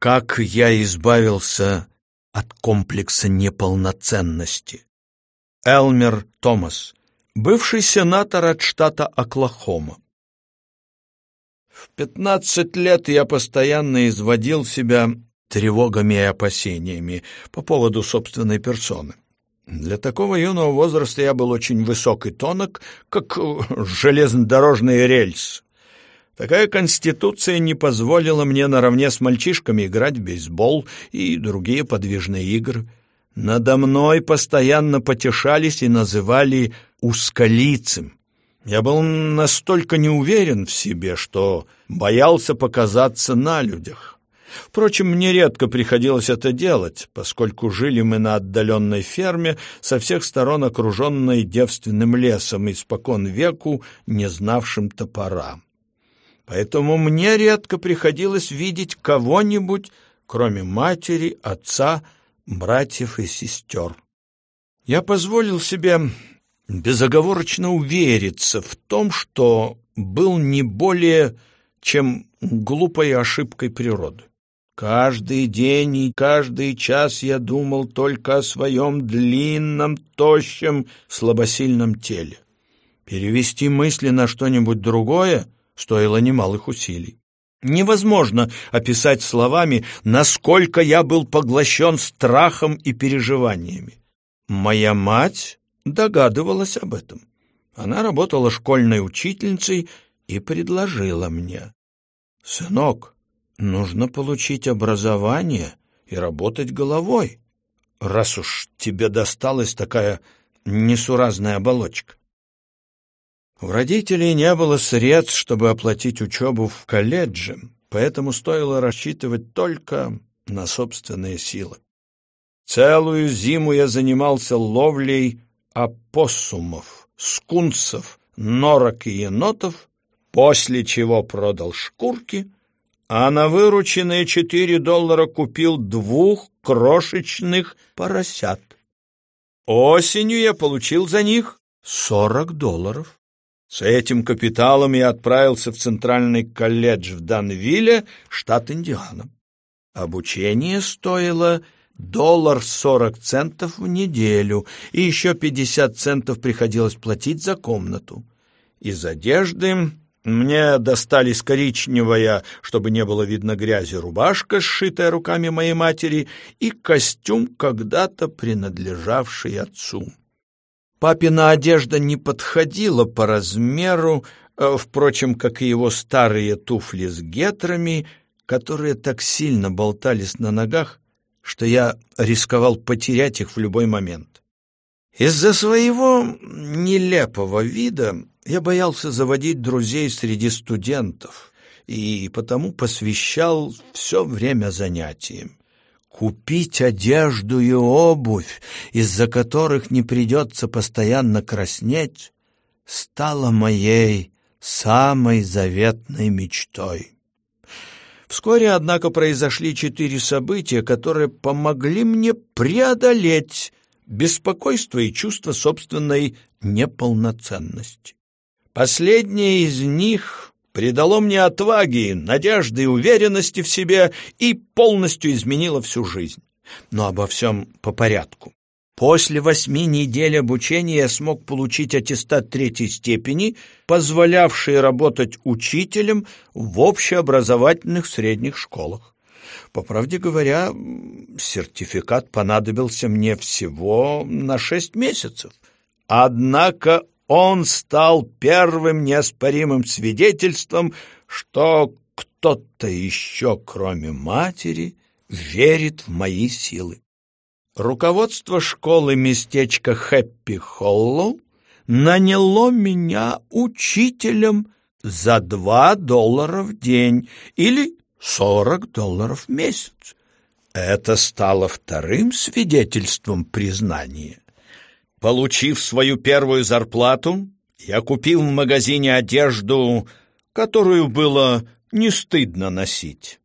Как я избавился от комплекса неполноценности. Элмер Томас, бывший сенатор от штата Оклахома. В пятнадцать лет я постоянно изводил себя тревогами и опасениями по поводу собственной персоны. Для такого юного возраста я был очень высок и тонок, как железнодорожный рельс. Такая конституция не позволила мне наравне с мальчишками играть в бейсбол и другие подвижные игры. Надо мной постоянно потешались и называли «ускалицем». Я был настолько неуверен в себе, что боялся показаться на людях. Впрочем, мне редко приходилось это делать, поскольку жили мы на отдаленной ферме, со всех сторон окруженной девственным лесом, испокон веку, не знавшим топора поэтому мне редко приходилось видеть кого-нибудь, кроме матери, отца, братьев и сестер. Я позволил себе безоговорочно увериться в том, что был не более чем глупой ошибкой природы. Каждый день и каждый час я думал только о своем длинном, тощем, слабосильном теле. Перевести мысли на что-нибудь другое — стоило немалых усилий. Невозможно описать словами, насколько я был поглощен страхом и переживаниями. Моя мать догадывалась об этом. Она работала школьной учительницей и предложила мне. «Сынок, нужно получить образование и работать головой, раз уж тебе досталась такая несуразная оболочка. У родителей не было средств, чтобы оплатить учебу в колледже, поэтому стоило рассчитывать только на собственные силы. Целую зиму я занимался ловлей опоссумов, скунсов, норок и енотов, после чего продал шкурки, а на вырученные четыре доллара купил двух крошечных поросят. Осенью я получил за них сорок долларов. С этим капиталом я отправился в Центральный колледж в Данвилле, штат Индиана. Обучение стоило доллар сорок центов в неделю, и еще пятьдесят центов приходилось платить за комнату. Из одежды мне достались коричневая, чтобы не было видно грязи, рубашка, сшитая руками моей матери, и костюм, когда-то принадлежавший отцу. Папина одежда не подходила по размеру, э, впрочем, как и его старые туфли с гетрами, которые так сильно болтались на ногах, что я рисковал потерять их в любой момент. Из-за своего нелепого вида я боялся заводить друзей среди студентов и потому посвящал все время занятиям. Купить одежду и обувь, из-за которых не придется постоянно краснеть, стало моей самой заветной мечтой. Вскоре, однако, произошли четыре события, которые помогли мне преодолеть беспокойство и чувство собственной неполноценности. Последнее из них придало мне отваги, надежды и уверенности в себе и полностью изменило всю жизнь. Но обо всем по порядку. После восьми недель обучения я смог получить аттестат третьей степени, позволявший работать учителем в общеобразовательных средних школах. По правде говоря, сертификат понадобился мне всего на шесть месяцев. Однако он стал первым неоспоримым свидетельством, что кто-то еще, кроме матери, верит в мои силы. Руководство школы местечка Хэппи Холлоу наняло меня учителем за два доллара в день или сорок долларов в месяц. Это стало вторым свидетельством признания. Получив свою первую зарплату, я купил в магазине одежду, которую было не стыдно носить.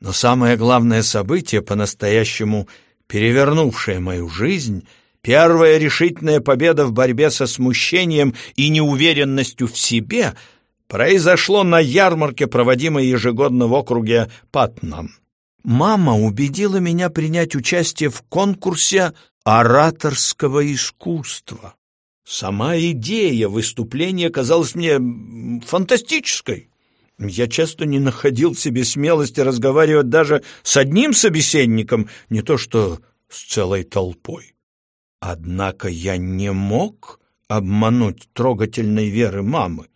Но самое главное событие, по-настоящему перевернувшее мою жизнь, первая решительная победа в борьбе со смущением и неуверенностью в себе, произошло на ярмарке, проводимой ежегодно в округе Патнам. мама убедила меня принять участие в конкурсе ораторского искусства. Сама идея выступления казалась мне фантастической. Я часто не находил в себе смелости разговаривать даже с одним собеседником, не то что с целой толпой. Однако я не мог обмануть трогательной веры мамы.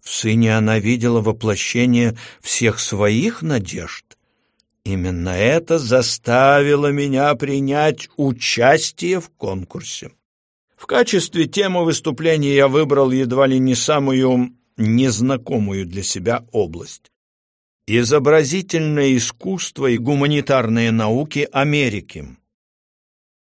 В сыне она видела воплощение всех своих надежд. Именно это заставило меня принять участие в конкурсе. В качестве темы выступления я выбрал едва ли не самую незнакомую для себя область. Изобразительное искусство и гуманитарные науки Америки.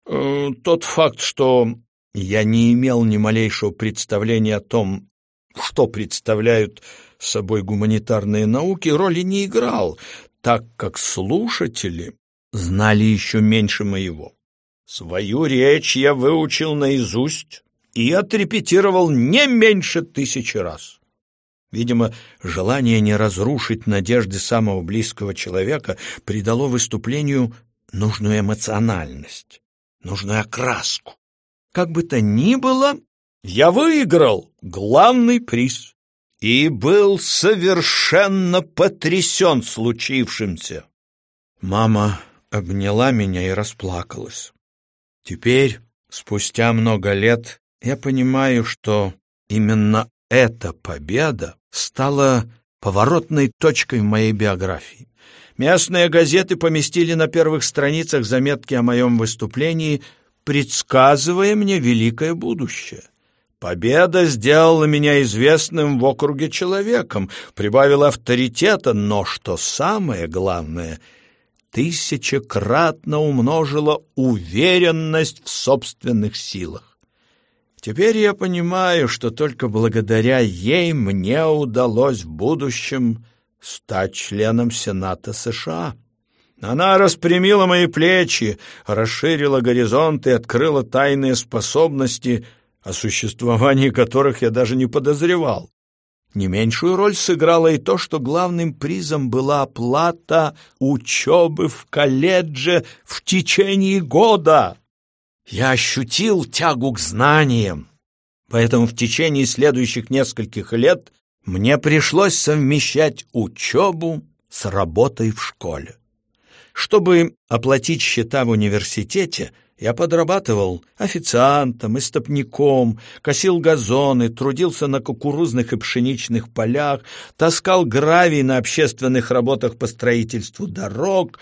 Э, тот факт, что я не имел ни малейшего представления о том, что представляют собой гуманитарные науки, роли не играл, так как слушатели знали еще меньше моего. Свою речь я выучил наизусть и отрепетировал не меньше тысячи раз. Видимо, желание не разрушить надежды самого близкого человека придало выступлению нужную эмоциональность, нужную окраску. Как бы то ни было, я выиграл главный приз и был совершенно потрясен случившимся. Мама обняла меня и расплакалась. Теперь, спустя много лет, я понимаю, что именно эта победа стала поворотной точкой в моей биографии. Местные газеты поместили на первых страницах заметки о моем выступлении, предсказывая мне великое будущее. Победа сделала меня известным в округе человеком, прибавила авторитета, но, что самое главное, тысячекратно умножила уверенность в собственных силах. Теперь я понимаю, что только благодаря ей мне удалось в будущем стать членом Сената США. Она распрямила мои плечи, расширила горизонты и открыла тайные способности, о существовании которых я даже не подозревал. Не меньшую роль сыграло и то, что главным призом была оплата учебы в колледже в течение года. Я ощутил тягу к знаниям, поэтому в течение следующих нескольких лет мне пришлось совмещать учебу с работой в школе. Чтобы оплатить счета в университете, я подрабатывал официантом, истопником, косил газоны, трудился на кукурузных и пшеничных полях, таскал гравий на общественных работах по строительству дорог.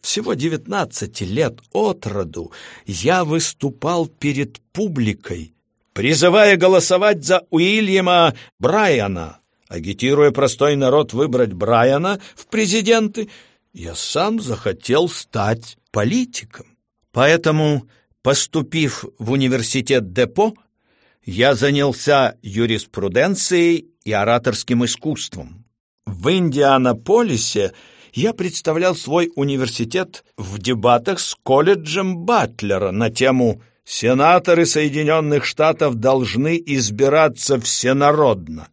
Всего девятнадцати лет от роду я выступал перед публикой, призывая голосовать за Уильяма Брайана, агитируя простой народ выбрать Брайана в президенты, я сам захотел стать политиком. Поэтому, поступив в университет Депо, я занялся юриспруденцией и ораторским искусством. В Индианаполисе я представлял свой университет в дебатах с колледжем Батлера на тему «Сенаторы Соединенных Штатов должны избираться всенародно».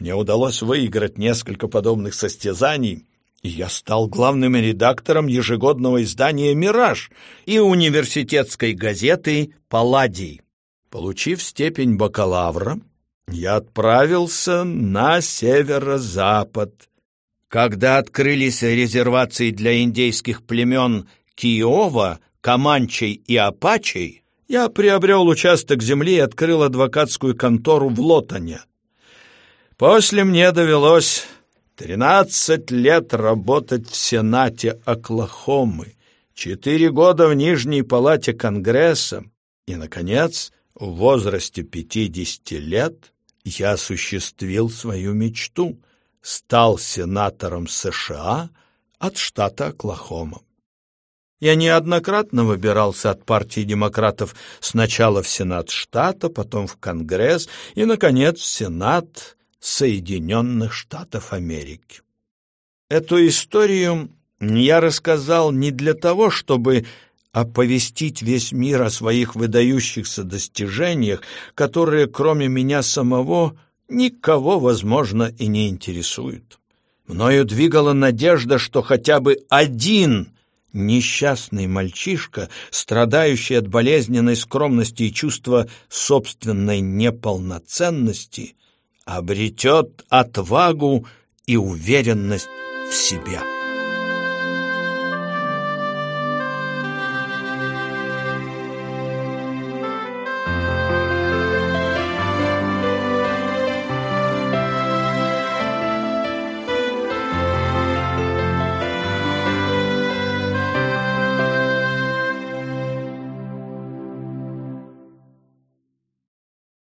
Мне удалось выиграть несколько подобных состязаний, я стал главным редактором ежегодного издания «Мираж» и университетской газеты «Палладий». Получив степень бакалавра, я отправился на северо-запад. Когда открылись резервации для индейских племен Киова, Каманчей и Апачей, я приобрел участок земли и открыл адвокатскую контору в Лотоне. После мне довелось Тринадцать лет работать в Сенате Оклахомы, четыре года в Нижней палате Конгресса и, наконец, в возрасте пятидесяти лет я осуществил свою мечту, стал сенатором США от штата Оклахома. Я неоднократно выбирался от партии демократов сначала в Сенат штата, потом в Конгресс и, наконец, в Сенат Соединенных Штатов Америки. Эту историю я рассказал не для того, чтобы оповестить весь мир о своих выдающихся достижениях, которые, кроме меня самого, никого, возможно, и не интересуют. Мною двигала надежда, что хотя бы один несчастный мальчишка, страдающий от болезненной скромности и чувства собственной неполноценности, обретет отвагу и уверенность в себе.